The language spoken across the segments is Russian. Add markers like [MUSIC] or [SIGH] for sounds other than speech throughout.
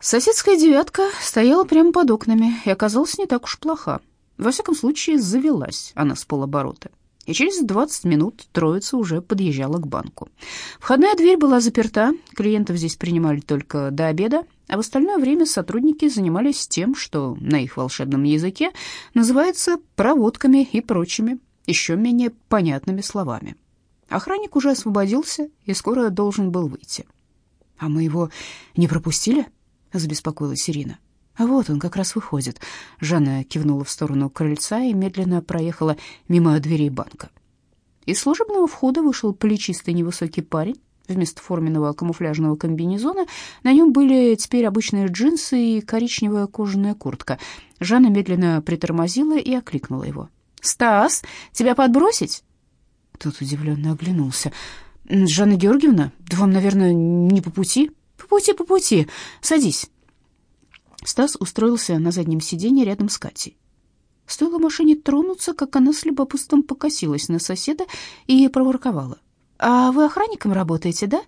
Соседская девятка стояла прямо под окнами и оказалась не так уж плоха. Во всяком случае, завелась она с полоборота. И через 20 минут троица уже подъезжала к банку. Входная дверь была заперта, клиентов здесь принимали только до обеда, а в остальное время сотрудники занимались тем, что на их волшебном языке называется проводками и прочими, еще менее понятными словами. Охранник уже освободился и скоро должен был выйти. «А мы его не пропустили?» — забеспокоилась Ирина. «А вот он как раз выходит». Жанна кивнула в сторону крыльца и медленно проехала мимо дверей банка. Из служебного входа вышел плечистый невысокий парень. Вместо форменного камуфляжного комбинезона на нем были теперь обычные джинсы и коричневая кожаная куртка. Жанна медленно притормозила и окликнула его. «Стас, тебя подбросить?» Тот удивленно оглянулся. «Жанна Георгиевна, да вам, наверное, не по пути?» «По пути, по пути. Садись». Стас устроился на заднем сиденье рядом с Катей. Стоило машине тронуться, как она с любопытством покосилась на соседа и проворковала. «А вы охранником работаете, да?»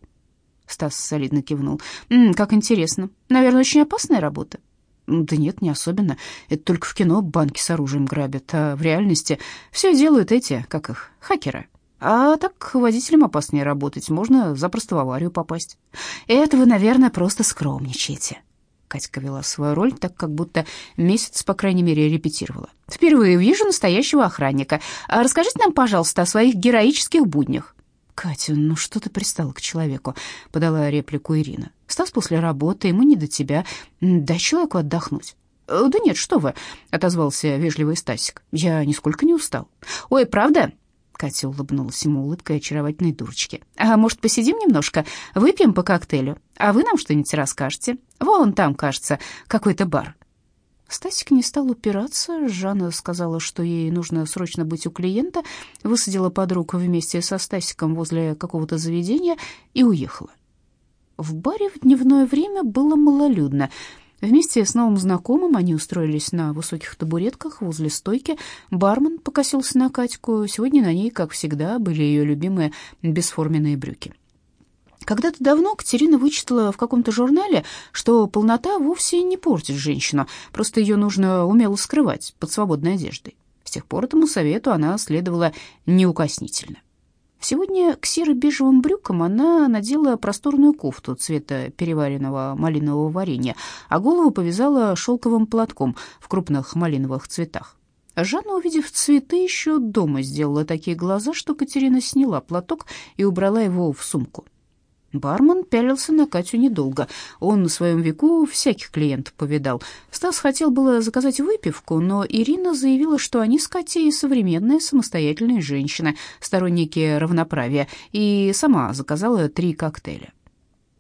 Стас солидно кивнул. «М -м, «Как интересно. Наверное, очень опасная работа». «Да нет, не особенно. Это только в кино банки с оружием грабят, а в реальности все делают эти, как их, хакеры». А так водителем опаснее работать, можно запросто в аварию попасть. Это вы, наверное, просто скромничаете. Катька вела свою роль так, как будто месяц, по крайней мере, репетировала. Впервые вижу настоящего охранника. А расскажите нам, пожалуйста, о своих героических буднях. «Катя, ну что ты пристала к человеку?» — подала реплику Ирина. «Стас после работы, ему не до тебя. Дай человеку отдохнуть». «Да нет, что вы», — отозвался вежливый Стасик. «Я нисколько не устал». «Ой, правда? Катя улыбнулась ему улыбкой очаровательной дурочки. «А может, посидим немножко? Выпьем по коктейлю? А вы нам что-нибудь расскажете? Вон там, кажется, какой-то бар». Стасик не стал упираться. Жанна сказала, что ей нужно срочно быть у клиента, высадила подругу вместе со Стасиком возле какого-то заведения и уехала. В баре в дневное время было малолюдно. Вместе с новым знакомым они устроились на высоких табуретках возле стойки. Бармен покосился на Катьку. Сегодня на ней, как всегда, были ее любимые бесформенные брюки. Когда-то давно Катерина вычитала в каком-то журнале, что полнота вовсе не портит женщину, просто ее нужно умело скрывать под свободной одеждой. С тех пор этому совету она следовала неукоснительно. Сегодня к серо-бежевым брюкам она надела просторную кофту цвета переваренного малинового варенья, а голову повязала шелковым платком в крупных малиновых цветах. Жанна, увидев цветы, еще дома сделала такие глаза, что Катерина сняла платок и убрала его в сумку. Бармен пялился на Катю недолго. Он на своем веку всяких клиентов повидал. Стас хотел было заказать выпивку, но Ирина заявила, что они с Катей современные самостоятельные женщины, сторонники равноправия, и сама заказала три коктейля.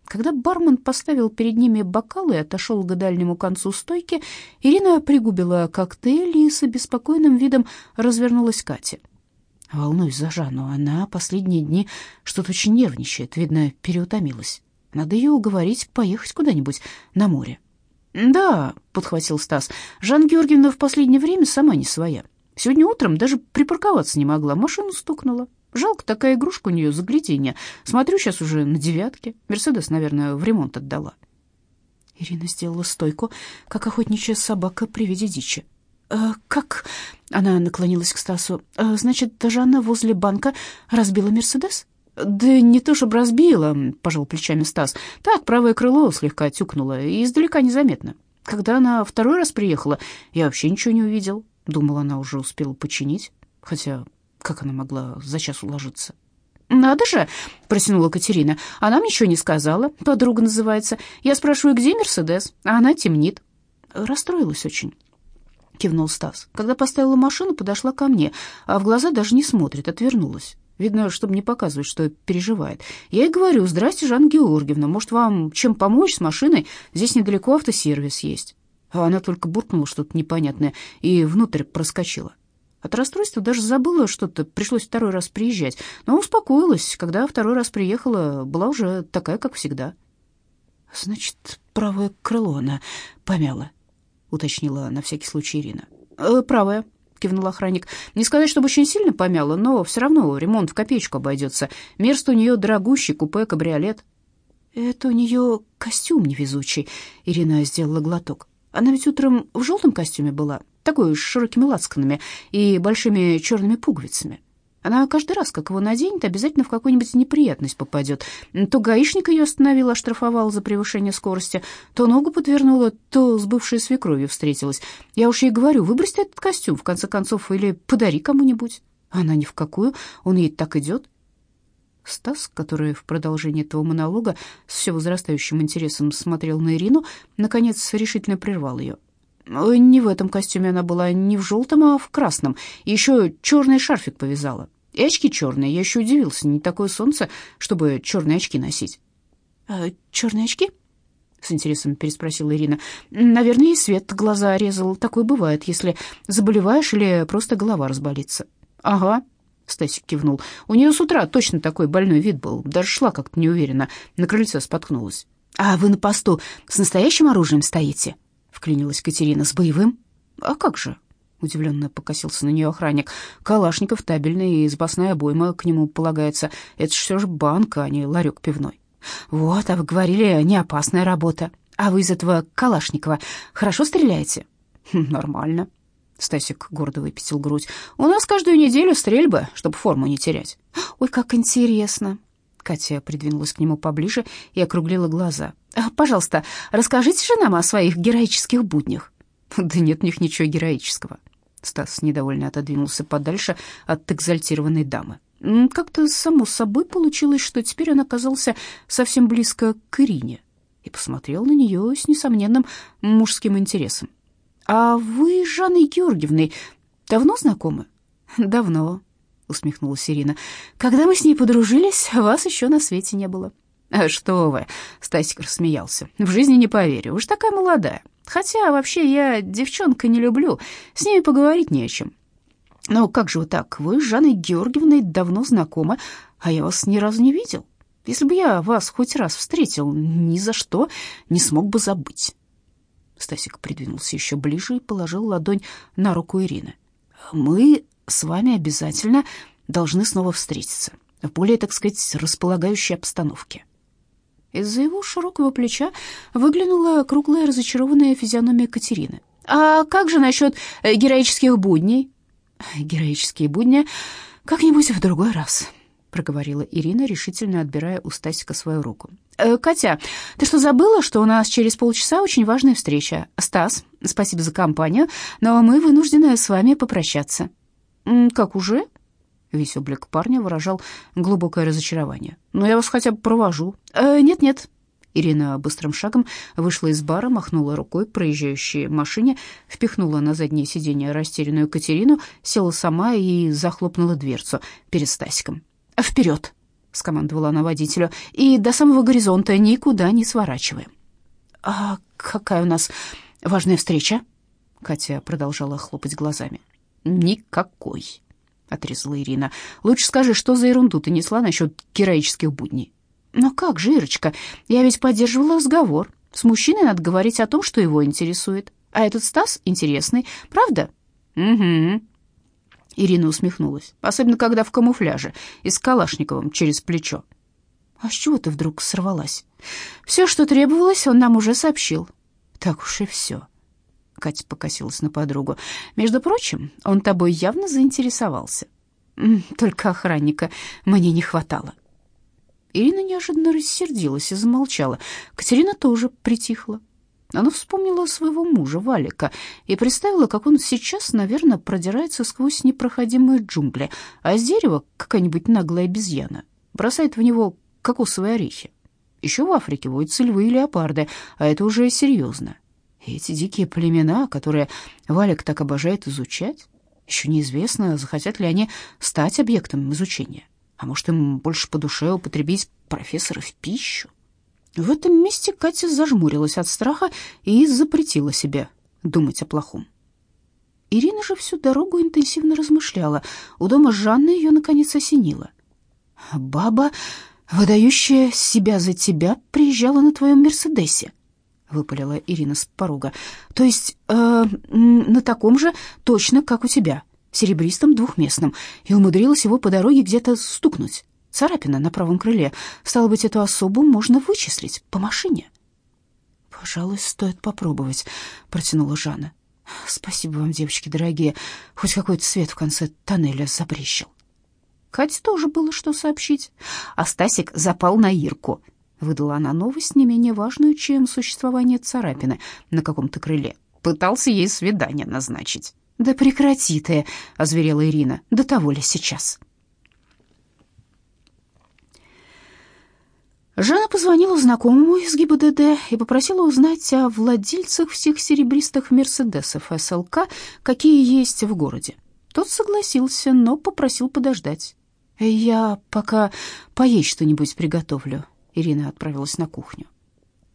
Когда бармен поставил перед ними бокалы и отошел к дальнему концу стойки, Ирина пригубила коктейль и с обеспокоенным видом развернулась к Кате. Волнуюсь за Жанну. Она последние дни что-то очень нервничает. Видно, переутомилась. Надо ее уговорить поехать куда-нибудь на море. «Да», — подхватил Стас, — «Жанна Георгиевна в последнее время сама не своя. Сегодня утром даже припарковаться не могла, машину стукнула. Жалко, такая игрушка у нее загляденье. Смотрю, сейчас уже на девятке. Мерседес, наверное, в ремонт отдала». Ирина сделала стойку, как охотничья собака при виде дичи. «Э, «Как?» — она наклонилась к Стасу. «Э, «Значит, Жанна возле банка разбила Мерседес?» «Да не то чтобы разбила», — пожал плечами Стас. «Так, правое крыло слегка тюкнуло, и издалека незаметно. Когда она второй раз приехала, я вообще ничего не увидел. Думала, она уже успела починить. Хотя, как она могла за час уложиться?» «Надо же!» — протянула Катерина. «Она мне ничего не сказала. Подруга называется. Я спрашиваю, где Мерседес?» А она темнит. Расстроилась очень кивнул Стас. Когда поставила машину, подошла ко мне, а в глаза даже не смотрит, отвернулась. Видно, чтобы не показывать, что переживает. Я ей говорю, здрасте, Жанна Георгиевна, может, вам чем помочь с машиной? Здесь недалеко автосервис есть. А она только буркнула что-то непонятное и внутрь проскочила. От расстройства даже забыла что-то, пришлось второй раз приезжать. Но успокоилась, когда второй раз приехала, была уже такая, как всегда. Значит, правое крыло она помяла, уточнила на всякий случай Ирина. «Э, «Правая», — кивнул охранник. «Не сказать, чтобы очень сильно помяло, но все равно ремонт в копеечку обойдется. Мерст у нее дорогущий, купе, кабриолет». Это у нее костюм невезучий. Ирина сделала глоток. Она ведь утром в желтом костюме была, такой с широкими лацканами и большими черными пуговицами. Она каждый раз, как его наденет, обязательно в какую-нибудь неприятность попадет. То гаишник ее остановил, оштрафовал за превышение скорости, то ногу подвернула, то с бывшей свекровью встретилась. Я уж ей говорю, выбрось этот костюм, в конце концов, или подари кому-нибудь. Она ни в какую, он ей так идет. Стас, который в продолжении этого монолога с все возрастающим интересом смотрел на Ирину, наконец решительно прервал ее. Не в этом костюме она была, не в желтом, а в красном. Еще черный шарфик повязала. И очки черные. Я еще удивился. Не такое солнце, чтобы черные очки носить. А, черные очки? С интересом переспросила Ирина. Наверное, и свет глаза резал. Такое бывает, если заболеваешь или просто голова разболится. Ага, Стасик кивнул. У нее с утра точно такой больной вид был. Даже шла как-то неуверенно. На крыльце споткнулась. А вы на посту с настоящим оружием стоите? Вклинилась Катерина. «С боевым?» «А как же?» — удивленно покосился на нее охранник. «Калашников табельный и запасная обойма к нему полагается. Это ж все же банк, а не ларек пивной». «Вот, а вы говорили, не опасная работа. А вы из этого Калашникова хорошо стреляете?» «Хм, «Нормально». Стасик гордо выпятил грудь. «У нас каждую неделю стрельбы, чтобы форму не терять». «Ой, как интересно!» Катя придвинулась к нему поближе и округлила глаза. «А, «Пожалуйста, расскажите же нам о своих героических буднях». [LAUGHS] «Да нет в них ничего героического». Стас недовольно отодвинулся подальше от экзальтированной дамы. Как-то само собой получилось, что теперь он оказался совсем близко к Ирине и посмотрел на нее с несомненным мужским интересом. «А вы с Жанной Георгиевной давно знакомы?» «Давно», усмехнулась Ирина. Когда мы с ней подружились, вас еще на свете не было. А что вы? Стасик рассмеялся. В жизни не поверю. Уж такая молодая. Хотя вообще я девчонка не люблю, с ними поговорить не о чем. Но как же вы так? Вы с Жанной Георгиевной давно знакомы, а я вас ни разу не видел. Если бы я вас хоть раз встретил, ни за что не смог бы забыть. Стасик придвинулся еще ближе и положил ладонь на руку Ирины. Мы с вами обязательно должны снова встретиться в более, так сказать, располагающей обстановке». Из-за его широкого плеча выглянула круглая разочарованная физиономия Катерины. «А как же насчет э, героических будней?» «Героические будни как-нибудь в другой раз», — проговорила Ирина, решительно отбирая у Стасика свою руку. «Э, «Катя, ты что, забыла, что у нас через полчаса очень важная встреча? Стас, спасибо за компанию, но мы вынуждены с вами попрощаться». «Как уже?» Весь облик парня выражал глубокое разочарование. «Но я вас хотя бы провожу». «Э, «Нет-нет». Ирина быстрым шагом вышла из бара, махнула рукой проезжающей машине, впихнула на заднее сиденье растерянную Катерину, села сама и захлопнула дверцу перед Стасиком. «Вперед!» — скомандовала она водителю. «И до самого горизонта никуда не сворачиваем». «А какая у нас важная встреча?» Катя продолжала хлопать глазами. «Никакой», — отрезала Ирина. «Лучше скажи, что за ерунду ты несла насчет героических будней?» «Но как же, Ирочка, я ведь поддерживала разговор. С мужчиной надо говорить о том, что его интересует. А этот Стас интересный, правда?» «Угу». Ирина усмехнулась, особенно когда в камуфляже и с Калашниковым через плечо. «А с чего ты вдруг сорвалась?» «Все, что требовалось, он нам уже сообщил». «Так уж и все». Катя покосилась на подругу. «Между прочим, он тобой явно заинтересовался. Только охранника мне не хватало». Ирина неожиданно рассердилась и замолчала. Катерина тоже притихла. Она вспомнила своего мужа, Валика, и представила, как он сейчас, наверное, продирается сквозь непроходимые джунгли, а с дерева какая-нибудь наглая обезьяна бросает в него кокосовые орехи. Еще в Африке водятся львы и леопарды, а это уже серьезно. Эти дикие племена, которые Валик так обожает изучать, еще неизвестно, захотят ли они стать объектом изучения. А может, им больше по душе употребить профессора в пищу? В этом месте Катя зажмурилась от страха и запретила себе думать о плохом. Ирина же всю дорогу интенсивно размышляла. У дома Жанны ее наконец осенило. «Баба, выдающая себя за тебя, приезжала на твоем Мерседесе», выпалила Ирина с порога. То есть э, на таком же точно, как у тебя, серебристом двухместном, и умудрилась его по дороге где-то стукнуть. Царапина на правом крыле. Стало быть, эту особу можно вычислить по машине. «Пожалуй, стоит попробовать», — протянула Жанна. «Спасибо вам, девочки дорогие. Хоть какой-то свет в конце тоннеля забрещил». Кате тоже было что сообщить. А Стасик запал на Ирку. Выдала она новость не менее важную, чем существование царапины на каком-то крыле. Пытался ей свидание назначить. «Да прекрати ты!» — озверела Ирина. «До того ли сейчас?» Жанна позвонила знакомому из ГИБДД и попросила узнать о владельцах всех серебристых «Мерседесов» СЛК, какие есть в городе. Тот согласился, но попросил подождать. «Я пока поесть что-нибудь приготовлю». Ирина отправилась на кухню.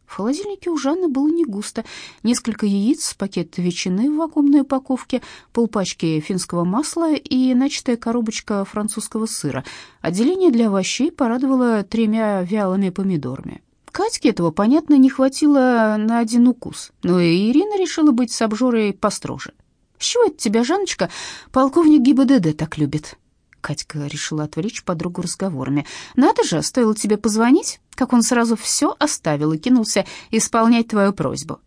В холодильнике у Жанны было не густо. Несколько яиц, пакет ветчины в вакуумной упаковке, полпачки финского масла и начатая коробочка французского сыра. Отделение для овощей порадовало тремя вялыми помидорами. Катьке этого, понятно, не хватило на один укус, но и Ирина решила быть с обжорой построже. «С чего это тебя, Жанночка, полковник ГИБДД так любит?» Катька решила отвлечь подругу разговорами. «Надо же, стоило тебе позвонить, как он сразу все оставил и кинулся исполнять твою просьбу».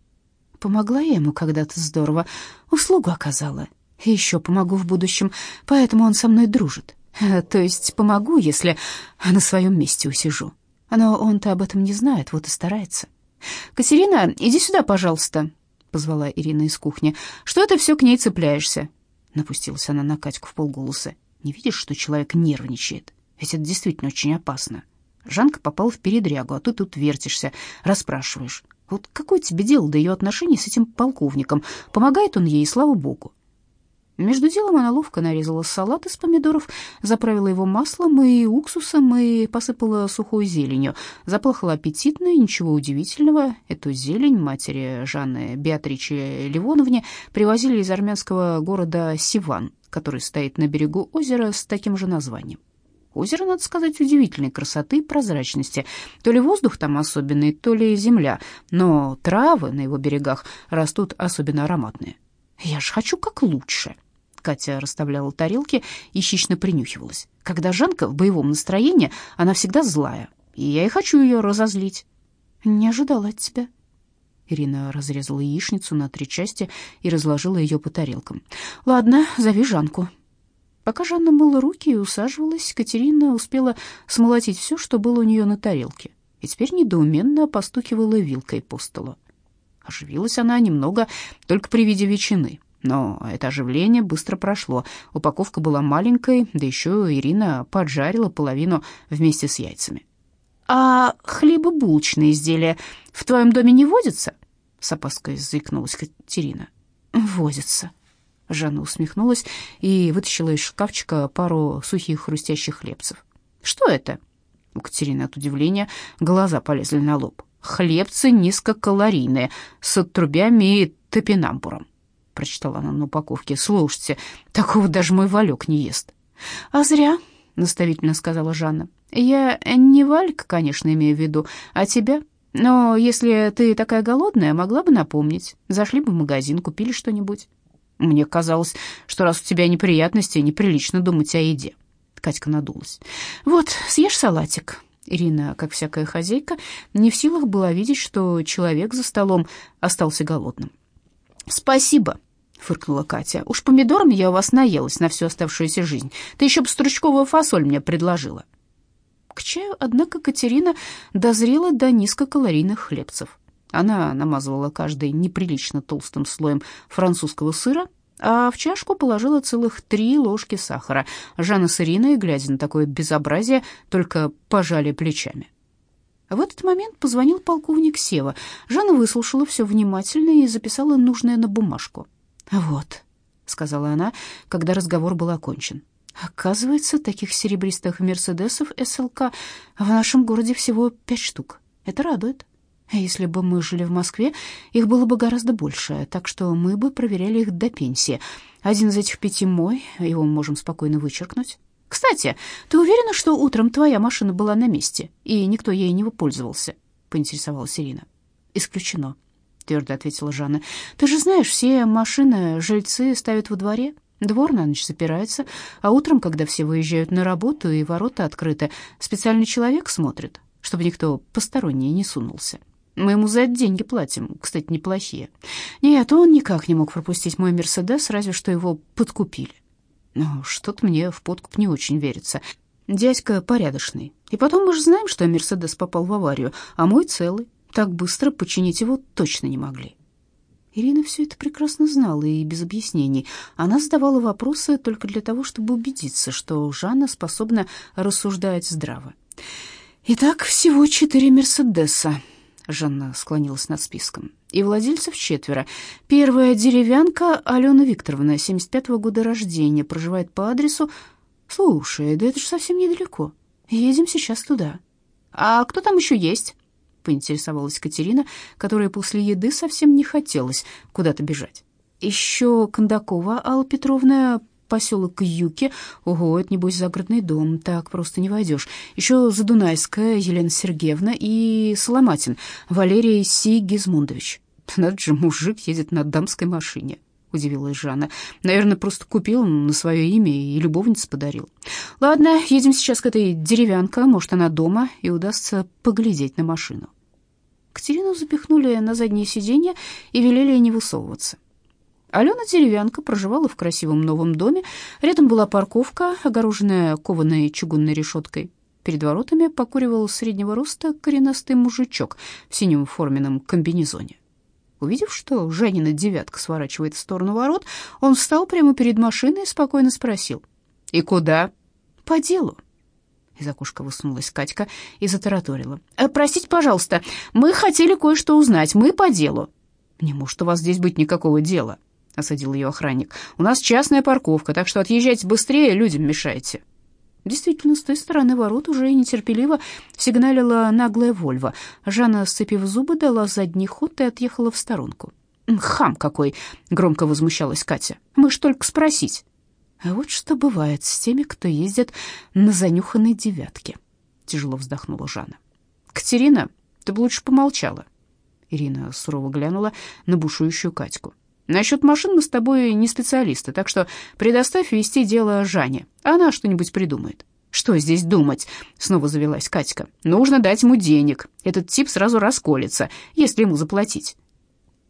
Помогла я ему когда-то здорово, услугу оказала. Еще помогу в будущем, поэтому он со мной дружит. То есть помогу, если на своем месте усижу. Но он-то об этом не знает, вот и старается. «Катерина, иди сюда, пожалуйста», — позвала Ирина из кухни. «Что ты все к ней цепляешься?» Напустилась она на Катьку в полголоса. Не видишь, что человек нервничает? Ведь это действительно очень опасно. Жанка попала в передрягу, а ты тут вертишься, расспрашиваешь. Вот какое тебе дело до ее отношений с этим полковником? Помогает он ей, слава богу. Между делом она ловко нарезала салат из помидоров, заправила его маслом и уксусом и посыпала сухой зеленью. Запахло аппетитно, ничего удивительного. Эту зелень матери Жанны Беатриче Ливоновне привозили из армянского города Сиван, который стоит на берегу озера с таким же названием. Озеро, надо сказать, удивительной красоты и прозрачности. То ли воздух там особенный, то ли земля, но травы на его берегах растут особенно ароматные. Я ж хочу как лучше. Катя расставляла тарелки и хищно принюхивалась. Когда Жанка в боевом настроении, она всегда злая, и я и хочу ее разозлить. Не ожидала от тебя. Ирина разрезала яичницу на три части и разложила ее по тарелкам. Ладно, зови Жанку. Пока Жанна мыла руки и усаживалась, Катерина успела смолотить все, что было у нее на тарелке, и теперь недоуменно постукивала вилкой по столу. Оживилась она немного только при виде ветчины. Но это оживление быстро прошло. Упаковка была маленькой, да еще Ирина поджарила половину вместе с яйцами. «А хлебобулочные изделия в твоем доме не водятся?» С опаской заикнулась Катерина. «Водятся». Жанна усмехнулась и вытащила из шкафчика пару сухих хрустящих хлебцев. «Что это?» У Катерины от удивления глаза полезли на лоб. «Хлебцы низкокалорийные, с отрубями и топинамбуром» прочитала она на упаковке. «Слушайте, такого даже мой Валек не ест». «А зря», — наставительно сказала Жанна. «Я не Валька, конечно, имею в виду, а тебя. Но если ты такая голодная, могла бы напомнить. Зашли бы в магазин, купили что-нибудь». «Мне казалось, что раз у тебя неприятности, неприлично думать о еде». Катька надулась. «Вот, съешь салатик». Ирина, как всякая хозяйка, не в силах была видеть, что человек за столом остался голодным. «Спасибо», фыркнула Катя. «Уж помидорами я у вас наелась на всю оставшуюся жизнь. Ты еще бы стручковую фасоль мне предложила». К чаю, однако, Катерина дозрела до низкокалорийных хлебцев. Она намазывала каждый неприлично толстым слоем французского сыра, а в чашку положила целых три ложки сахара. Жанна с Ириной, глядя на такое безобразие, только пожали плечами. В этот момент позвонил полковник Сева. Жанна выслушала все внимательно и записала нужное на бумажку. «Вот», — сказала она, когда разговор был окончен. «Оказывается, таких серебристых «Мерседесов» СЛК в нашем городе всего пять штук. Это радует. Если бы мы жили в Москве, их было бы гораздо больше, так что мы бы проверяли их до пенсии. Один из этих пяти мой, его можем спокойно вычеркнуть. Кстати, ты уверена, что утром твоя машина была на месте, и никто ей не воспользовался?» — поинтересовалась Ирина. «Исключено», твердо ответила Жанна. Ты же знаешь, все машины жильцы ставят во дворе. Двор на ночь запирается, а утром, когда все выезжают на работу и ворота открыты, специальный человек смотрит, чтобы никто посторонний не сунулся. Мы ему за это деньги платим, кстати, неплохие. Нет, он никак не мог пропустить мой «Мерседес», разве что его подкупили. Но что-то мне в подкуп не очень верится. Дядька порядочный. И потом мы же знаем, что «Мерседес» попал в аварию, а мой целый. Так быстро починить его точно не могли. Ирина все это прекрасно знала и без объяснений. Она задавала вопросы только для того, чтобы убедиться, что Жанна способна рассуждать здраво. «Итак, всего четыре «Мерседеса», — Жанна склонилась над списком. «И владельцев четверо. Первая деревянка Алена Викторовна, 75-го года рождения, проживает по адресу... Слушай, да это же совсем недалеко. Едем сейчас туда. А кто там еще есть?» — поинтересовалась Катерина, которая после еды совсем не хотелось куда-то бежать. «Еще Кондакова Алла Петровна, поселок Юки. Ого, это, небось, загородный дом, так просто не войдешь. Еще Задунайская Елена Сергеевна и Соломатин Валерий Сигизмундович. [LAUGHS] Надо же, мужик едет на дамской машине». — удивилась Жанна. «Наверное, просто купил на свое имя и любовница подарил. Ладно, едем сейчас к этой деревянке, может, она дома, и удастся поглядеть на машину». Катерину запихнули на заднее сиденье и велели не высовываться. Алена Деревянка проживала в красивом новом доме. Рядом была парковка, огороженная кованой чугунной решеткой. Перед воротами покуривал среднего роста коренастый мужичок в синем форменном комбинезоне. Увидев, что Женина девятка сворачивает в сторону ворот, он встал прямо перед машиной и спокойно спросил. «И куда?» «По делу». Из окошка высунулась Катька и затараторила. «Э, «Простите, пожалуйста, мы хотели кое-что узнать. Мы по делу». «Не может у вас здесь быть никакого дела», — осадил ее охранник. «У нас частная парковка, так что отъезжайте быстрее, людям мешаете». Действительно, с той стороны ворот уже нетерпеливо сигналила наглая Вольва. Жанна, сцепив зубы, дала задний ход и отъехала в сторонку. «Хам какой!» — громко возмущалась Катя. «Мы ж только спросить». А вот что бывает с теми, кто ездит на занюханной девятке. Тяжело вздохнула Жанна. «Катерина, ты бы лучше помолчала». Ирина сурово глянула на бушующую Катьку. Насчет машин мы с тобой не специалисты, так что предоставь вести дело Жане. Она что-нибудь придумает. Что здесь думать? Снова завелась Катька. Нужно дать ему денег. Этот тип сразу расколется, если ему заплатить.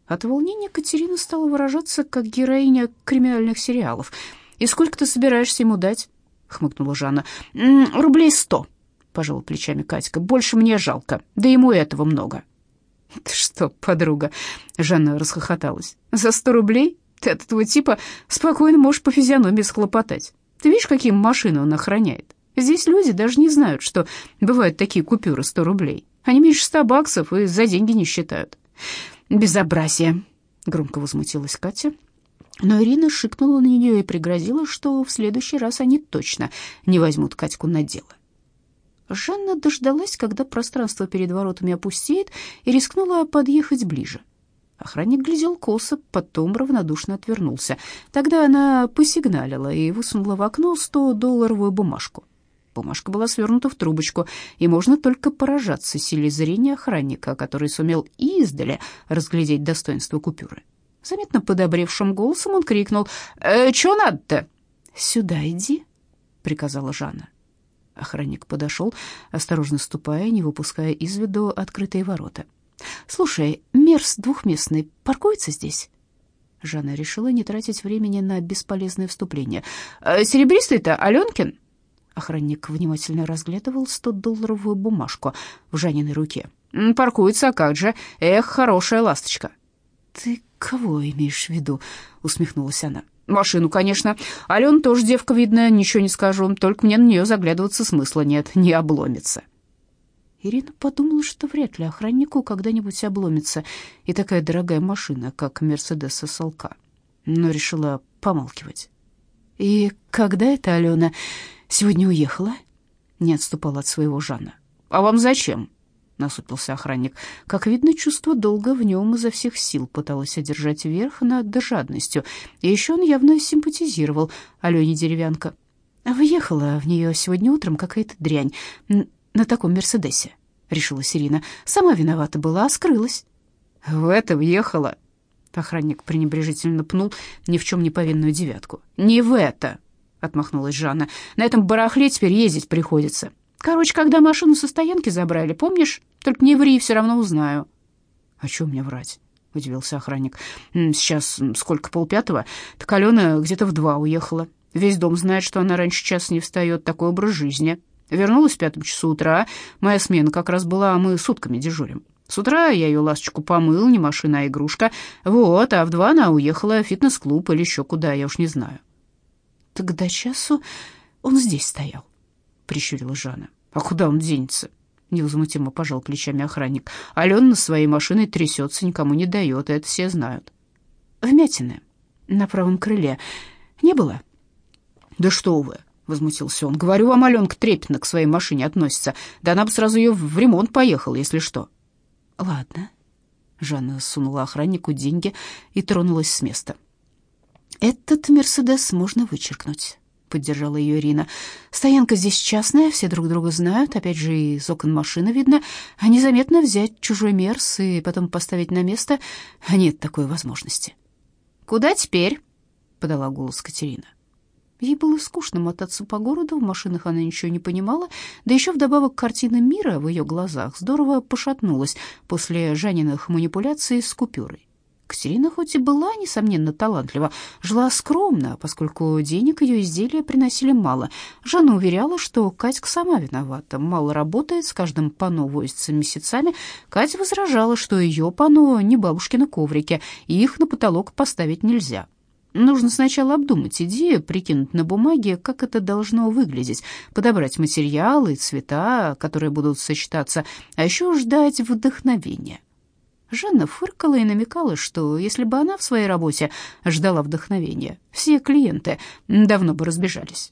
От волнения Катерина стала выражаться, как героиня криминальных сериалов. «И сколько ты собираешься ему дать?» — хмыкнула Жанна. «М -м, «Рублей сто», — пожала плечами Катька. «Больше мне жалко, да ему этого много». [LAUGHS] «Ты что, подруга?» — Жанна расхохоталась. «За сто рублей ты от этого типа спокойно можешь по физиономии схлопотать. Ты видишь, какие машины он охраняет? Здесь люди даже не знают, что бывают такие купюры сто рублей. Они меньше ста баксов и за деньги не считают». «Безобразие!» — громко возмутилась Катя. Но Ирина шикнула на нее и пригрозила, что в следующий раз они точно не возьмут Катьку на дело. Жанна дождалась, когда пространство перед воротами опустеет, и рискнула подъехать ближе. Охранник глядел косо, потом равнодушно отвернулся. Тогда она посигналила и высунула в окно сто-долларовую бумажку. Бумажка была свернута в трубочку, и можно только поражаться силе зрения охранника, который сумел издали разглядеть достоинство купюры. Заметно подобревшим голосом он крикнул «Э, «Чё надо-то?» «Сюда иди», — приказала Жанна. Охранник подошел, осторожно ступая, не выпуская из виду открытые ворота. «Слушай, Мерс двухместный паркуется здесь?» Жанна решила не тратить времени на бесполезное вступление. «Э, «Серебристый-то Аленкин?» Охранник внимательно разглядывал сто-долларовую бумажку в Жаниной руке. «Паркуется, а как же? Эх, хорошая ласточка!» «Ты кого имеешь в виду?» — усмехнулась она. Машину, конечно. Алена тоже девка видная, ничего не скажу. Только мне на нее заглядываться смысла нет, не обломится. Ирина подумала, что вряд ли охраннику когда-нибудь обломится и такая дорогая машина, как «Мерседес» Солка. Но решила помалкивать. «И когда это Алена сегодня уехала?» Не отступала от своего Жанна. «А вам зачем?» Насупился охранник. Как видно, чувство долга в нем изо всех сил пыталось одержать верх над жадностью. И еще он явно симпатизировал Алене Деревянко. «Въехала в нее сегодня утром какая-то дрянь на таком Мерседесе», — решила Сирина. «Сама виновата была, а скрылась». «В это въехала?» Охранник пренебрежительно пнул ни в чем не повинную девятку. «Не в это!» — отмахнулась Жанна. «На этом барахле теперь ездить приходится. Короче, когда машину со стоянки забрали, помнишь? Только не ври, все равно узнаю». «А что мне врать?» — удивился охранник. «Сейчас сколько, полпятого? Так Алена где-то в два уехала. Весь дом знает, что она раньше часа не встает. Такой образ жизни. Вернулась в пятом часу утра. Моя смена как раз была, а мы сутками дежурим. С утра я ее ласточку помыл, не машина, а игрушка. Вот, а в два она уехала в фитнес-клуб или еще куда, я уж не знаю». «Так до часу он здесь стоял», — прищурила Жанна. «А куда он денется?» невозмутимо пожал плечами охранник. Алена своей машиной трясется, никому не дает, это все знают. Вмятины на правом крыле не было? Да что вы, возмутился он. Говорю вам, Аленка трепетно к своей машине относится. Да она бы сразу ее в ремонт поехала, если что. Ладно. Жанна сунула охраннику деньги и тронулась с места. Этот Мерседес можно вычеркнуть поддержала ее Ирина. Стоянка здесь частная, все друг друга знают, опять же, из окон машины видно. А незаметно взять чужой мерс и потом поставить на место нет такой возможности. Куда теперь? подала голос Катерина. Ей было скучно мотаться по городу, в машинах она ничего не понимала, да еще вдобавок картина мира в ее глазах здорово пошатнулась после Жаниных манипуляций с купюрой. Катерина хоть и была, несомненно, талантлива, жила скромно, поскольку денег ее изделия приносили мало. Жанна уверяла, что Катька сама виновата, мало работает, с каждым пано возится месяцами. Катя возражала, что ее пано не бабушкины коврики, и их на потолок поставить нельзя. Нужно сначала обдумать идею, прикинуть на бумаге, как это должно выглядеть, подобрать материалы цвета, которые будут сочетаться, а еще ждать вдохновения. Жанна фыркала и намекала, что если бы она в своей работе ждала вдохновения, все клиенты давно бы разбежались.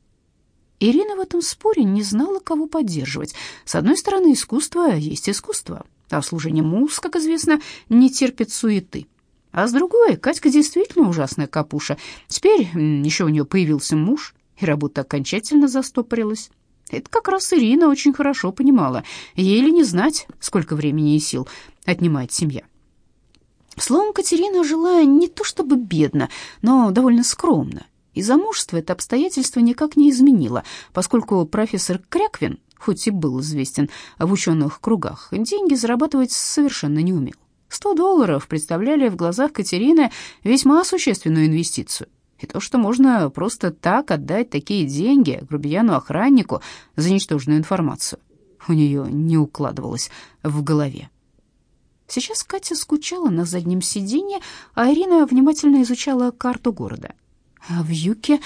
Ирина в этом споре не знала, кого поддерживать. С одной стороны, искусство есть искусство, а служение муз, как известно, не терпит суеты. А с другой, Катька действительно ужасная капуша. Теперь еще у нее появился муж, и работа окончательно застопорилась. Это как раз Ирина очень хорошо понимала. Ей ли не знать, сколько времени и сил отнимает семья. Словом, Катерина жила не то чтобы бедно, но довольно скромно. И замужество это обстоятельство никак не изменило, поскольку профессор Кряквин, хоть и был известен в ученых кругах, деньги зарабатывать совершенно не умел. Сто долларов представляли в глазах Катерины весьма существенную инвестицию. И то, что можно просто так отдать такие деньги грубияну-охраннику за ничтожную информацию, у нее не укладывалось в голове. Сейчас Катя скучала на заднем сиденье, а Ирина внимательно изучала карту города. А в Юке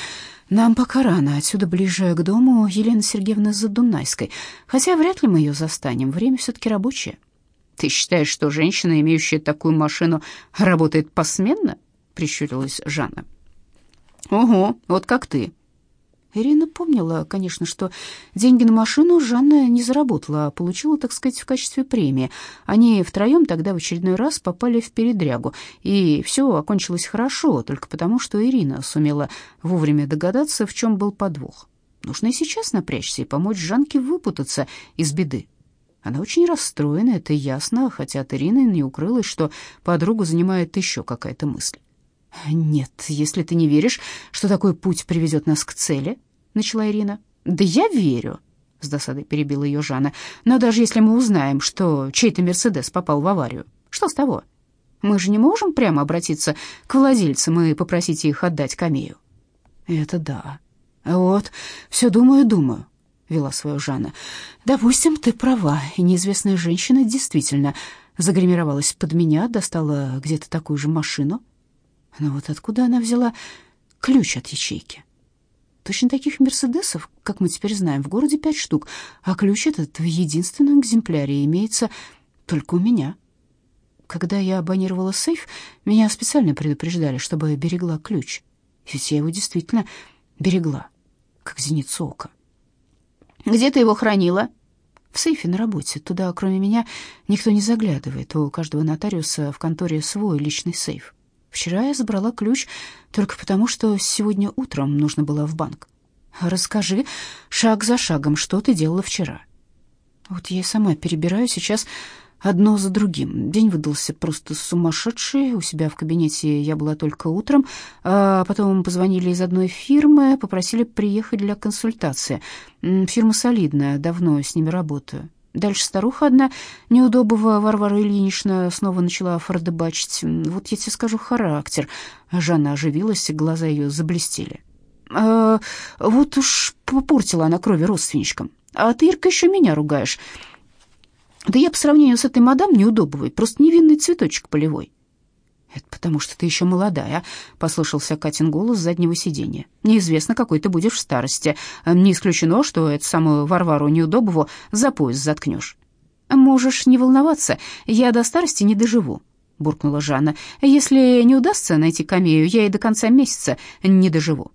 нам пока рано, отсюда ближе к дому Елены Сергеевны Задунайской, хотя вряд ли мы ее застанем, время все-таки рабочее. Ты считаешь, что женщина, имеющая такую машину, работает посменно? Прищурилась Жанна. Ого, вот как ты. Ирина помнила, конечно, что деньги на машину Жанна не заработала, а получила, так сказать, в качестве премии. Они втроем тогда в очередной раз попали в передрягу, и все окончилось хорошо, только потому, что Ирина сумела вовремя догадаться, в чем был подвох. Нужно и сейчас напрячься и помочь Жанке выпутаться из беды. Она очень расстроена, это ясно, хотя от Ирины не укрылось, что подругу занимает еще какая-то мысль. «Нет, если ты не веришь, что такой путь приведет нас к цели», — начала Ирина. «Да я верю», — с досадой перебила ее Жанна. «Но даже если мы узнаем, что чей-то Мерседес попал в аварию, что с того? Мы же не можем прямо обратиться к владельцам и попросить их отдать камею». «Это да. Вот, все думаю-думаю», — вела свою Жанна. «Допустим, ты права, и неизвестная женщина действительно загримировалась под меня, достала где-то такую же машину». Но вот откуда она взяла ключ от ячейки? Точно таких «Мерседесов», как мы теперь знаем, в городе пять штук, а ключ этот в единственном экземпляре имеется только у меня. Когда я абонировала сейф, меня специально предупреждали, чтобы берегла ключ. Ведь я его действительно берегла, как зеницу ока. «Где ты его хранила?» «В сейфе на работе. Туда, кроме меня, никто не заглядывает. У каждого нотариуса в конторе свой личный сейф». Вчера я забрала ключ только потому, что сегодня утром нужно было в банк. Расскажи шаг за шагом, что ты делала вчера. Вот я и сама перебираю сейчас одно за другим. День выдался просто сумасшедший. У себя в кабинете я была только утром. А потом позвонили из одной фирмы, попросили приехать для консультации. Фирма солидная, давно с ними работаю. Дальше старуха одна, неудобова Варвара Ильинична, снова начала фордебачить. Вот я тебе скажу характер. Жанна оживилась, глаза ее заблестели. «А, вот уж попортила она крови родственничкам. А ты, Ирка, еще меня ругаешь. Да я по сравнению с этой мадам Неудобовой просто невинный цветочек полевой. «Это потому что ты еще молодая», — послышался Катин голос с заднего сиденья. «Неизвестно, какой ты будешь в старости. Не исключено, что эту самую Варвару Неудобову за пояс заткнешь». «Можешь не волноваться, я до старости не доживу», — буркнула Жанна. «Если не удастся найти камею, я и до конца месяца не доживу».